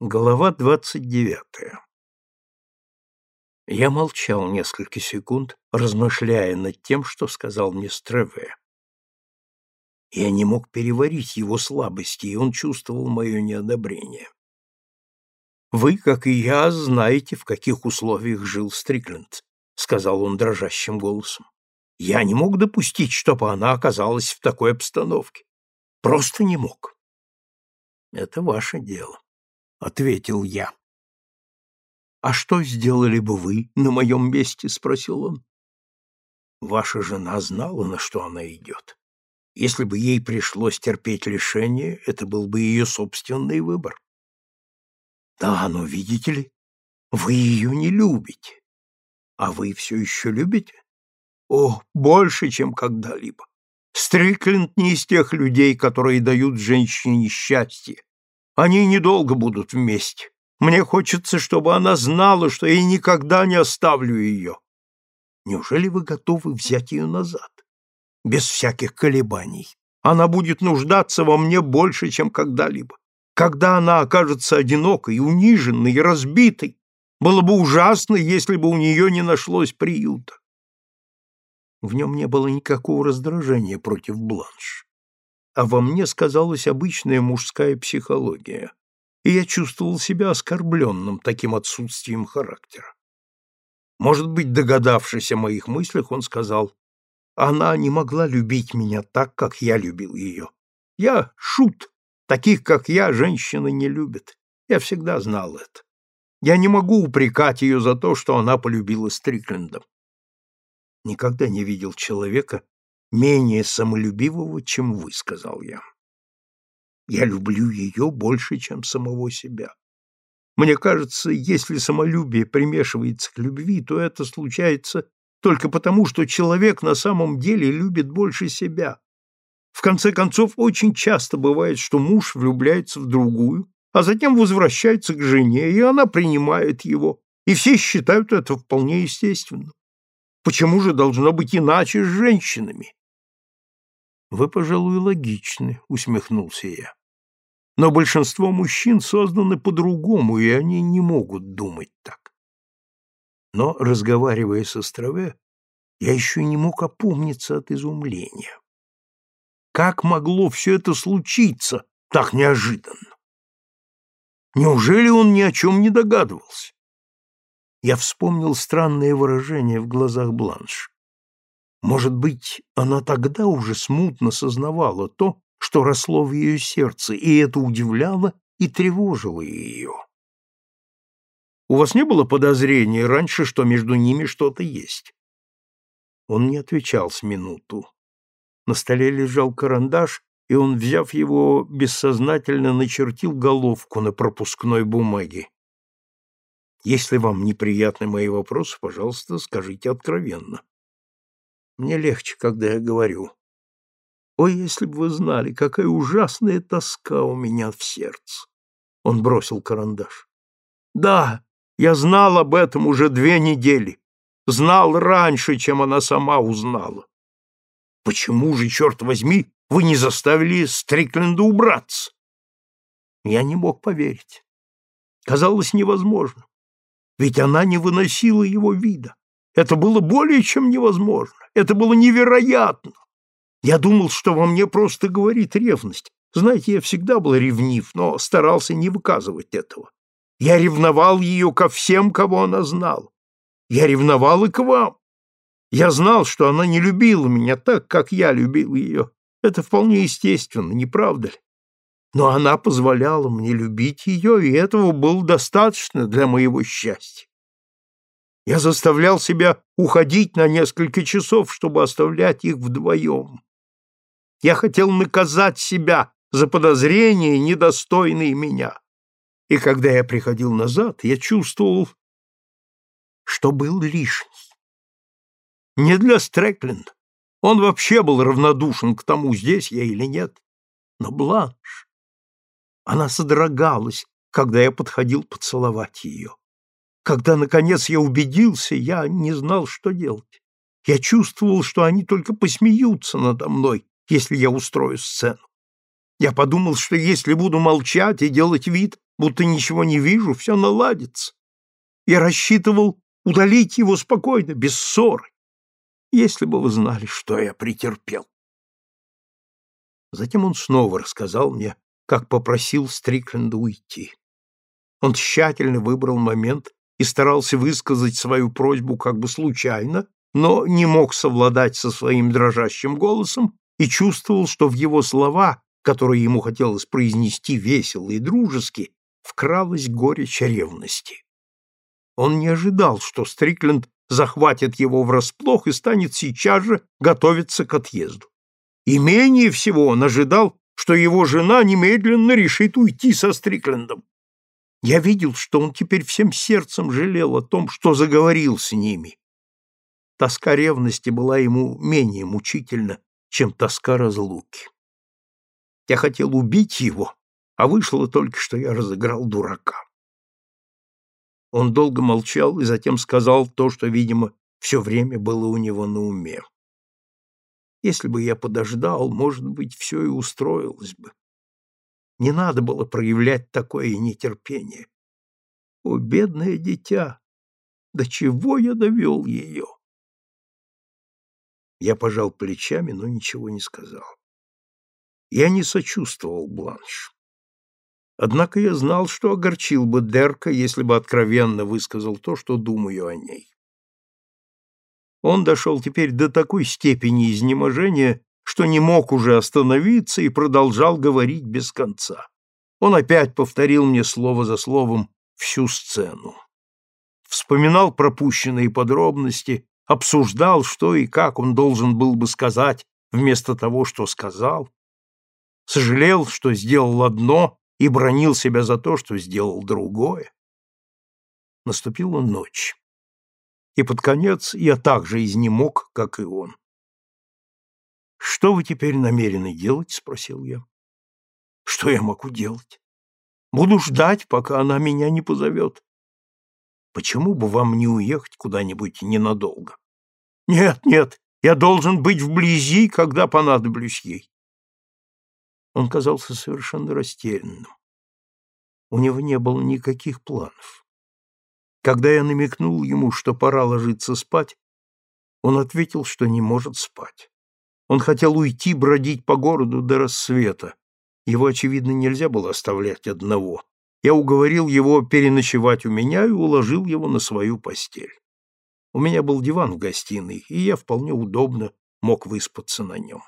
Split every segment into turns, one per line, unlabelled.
Глава двадцать девятая Я молчал несколько секунд, размышляя над тем, что сказал мне Стреве. Я не мог переварить его слабости, и он чувствовал мое неодобрение. «Вы, как и я, знаете, в каких условиях жил Стрикленд», — сказал он дрожащим голосом. «Я не мог допустить, чтобы она оказалась в такой обстановке. Просто не мог». «Это ваше дело», — ответил я. «А что сделали бы вы на моем месте?» — спросил он. «Ваша жена знала, на что она идет. Если бы ей пришлось терпеть лишение, это был бы ее собственный выбор. Да, но видите ли, вы ее не любите. А вы все еще любите? О, больше, чем когда-либо. Стрикленд не из тех людей, которые дают женщине счастье. Они недолго будут вместе. Мне хочется, чтобы она знала, что я никогда не оставлю ее. Неужели вы готовы взять ее назад? Без всяких колебаний. Она будет нуждаться во мне больше, чем когда-либо. Когда она окажется одинокой, униженной и разбитой, было бы ужасно, если бы у нее не нашлось приюта. В нем не было никакого раздражения против Бланш. А во мне сказалась обычная мужская психология, и я чувствовал себя оскорбленным таким отсутствием характера. Может быть, догадавшись о моих мыслях, он сказал, «Она не могла любить меня так, как я любил ее. Я шут, Таких, как я, женщины не любят. Я всегда знал это. Я не могу упрекать ее за то, что она полюбила Стрикленда. Никогда не видел человека менее самолюбивого, чем вы, сказал я. Я люблю ее больше, чем самого себя. Мне кажется, если самолюбие примешивается к любви, то это случается только потому, что человек на самом деле любит больше себя. В конце концов, очень часто бывает, что муж влюбляется в другую, а затем возвращается к жене, и она принимает его, и все считают это вполне естественным. Почему же должно быть иначе с женщинами? Вы, пожалуй, логичны, усмехнулся я. Но большинство мужчин созданы по-другому, и они не могут думать так. Но, разговаривая с Острове, я еще не мог опомниться от изумления. Как могло все это случиться так неожиданно? Неужели он ни о чем не догадывался? Я вспомнил странное выражение в глазах Бланш. Может быть, она тогда уже смутно сознавала то, что росло в ее сердце, и это удивляло и тревожило ее. У вас не было подозрения раньше, что между ними что-то есть? Он не отвечал с минуту. На столе лежал карандаш, и он, взяв его, бессознательно начертил головку на пропускной бумаге. Если вам неприятны мои вопросы, пожалуйста, скажите откровенно. Мне легче, когда я говорю. Ой, если бы вы знали, какая ужасная тоска у меня в сердце. Он бросил карандаш. Да, я знал об этом уже две недели. Знал раньше, чем она сама узнала. Почему же, черт возьми, вы не заставили Стрикленда убраться? Я не мог поверить. Казалось невозможным. Ведь она не выносила его вида. Это было более чем невозможно. Это было невероятно. Я думал, что во мне просто говорит ревность. Знаете, я всегда был ревнив, но старался не выказывать этого. Я ревновал ее ко всем, кого она знала. Я ревновал и к вам. Я знал, что она не любила меня так, как я любил ее. Это вполне естественно, не правда ли? Но она позволяла мне любить ее, и этого было достаточно для моего счастья. Я заставлял себя уходить на несколько часов, чтобы оставлять их вдвоем. Я хотел наказать себя за подозрения, недостойные меня. И когда я приходил назад, я чувствовал, что был лишний. Не для Стрекленда. Он вообще был равнодушен к тому, здесь я или нет. Но Бланш... Она содрогалась, когда я подходил поцеловать ее. Когда, наконец, я убедился, я не знал, что делать. Я чувствовал, что они только посмеются надо мной, если я устрою сцену. Я подумал, что если буду молчать и делать вид, будто ничего не вижу, все наладится. Я рассчитывал удалить его спокойно, без ссоры. Если бы вы знали, что я претерпел. Затем он снова рассказал мне, как попросил Стрикленда уйти. Он тщательно выбрал момент и старался высказать свою просьбу как бы случайно, но не мог совладать со своим дрожащим голосом и чувствовал, что в его слова которые ему хотелось произнести весело и дружески, вкралась горечь ревности. Он не ожидал, что Стрикленд захватит его врасплох и станет сейчас же готовиться к отъезду. И менее всего он ожидал, что его жена немедленно решит уйти со Стриклендом. Я видел, что он теперь всем сердцем жалел о том, что заговорил с ними. Тоска ревности была ему менее мучительна, чем тоска разлуки. Я хотел убить его, а вышло только, что я разыграл дурака. Он долго молчал и затем сказал то, что, видимо, все время было у него на уме. Если бы я подождал, может быть, все и устроилось бы. Не надо было проявлять такое нетерпение. О, бедное дитя! До чего я довел ее? Я пожал плечами, но ничего не сказал. Я не сочувствовал Бланш. Однако я знал, что огорчил бы Дерка, если бы откровенно высказал то, что думаю о ней. Он дошел теперь до такой степени изнеможения, что не мог уже остановиться и продолжал говорить без конца. Он опять повторил мне слово за словом всю сцену. Вспоминал пропущенные подробности, обсуждал, что и как он должен был бы сказать вместо того, что сказал, сожалел, что сделал одно, и бронил себя за то, что сделал другое. Наступила ночь, и под конец я так же изнемог, как и он. «Что вы теперь намерены делать?» — спросил я. «Что я могу делать? Буду ждать, пока она меня не позовет. Почему бы вам не уехать куда-нибудь ненадолго? Нет, нет, я должен быть вблизи, когда понадоблюсь ей. Он казался совершенно растерянным. У него не было никаких планов. Когда я намекнул ему, что пора ложиться спать, он ответил, что не может спать. Он хотел уйти бродить по городу до рассвета. Его, очевидно, нельзя было оставлять одного. Я уговорил его переночевать у меня и уложил его на свою постель. У меня был диван в гостиной, и я вполне удобно мог выспаться на нем.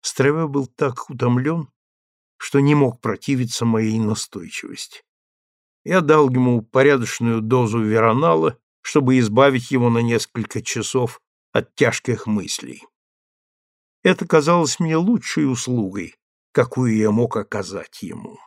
Стреве был так утомлен, что не мог противиться моей настойчивости. Я дал ему порядочную дозу веронала, чтобы избавить его на несколько часов от тяжких мыслей. Это казалось мне лучшей услугой, какую я мог оказать ему.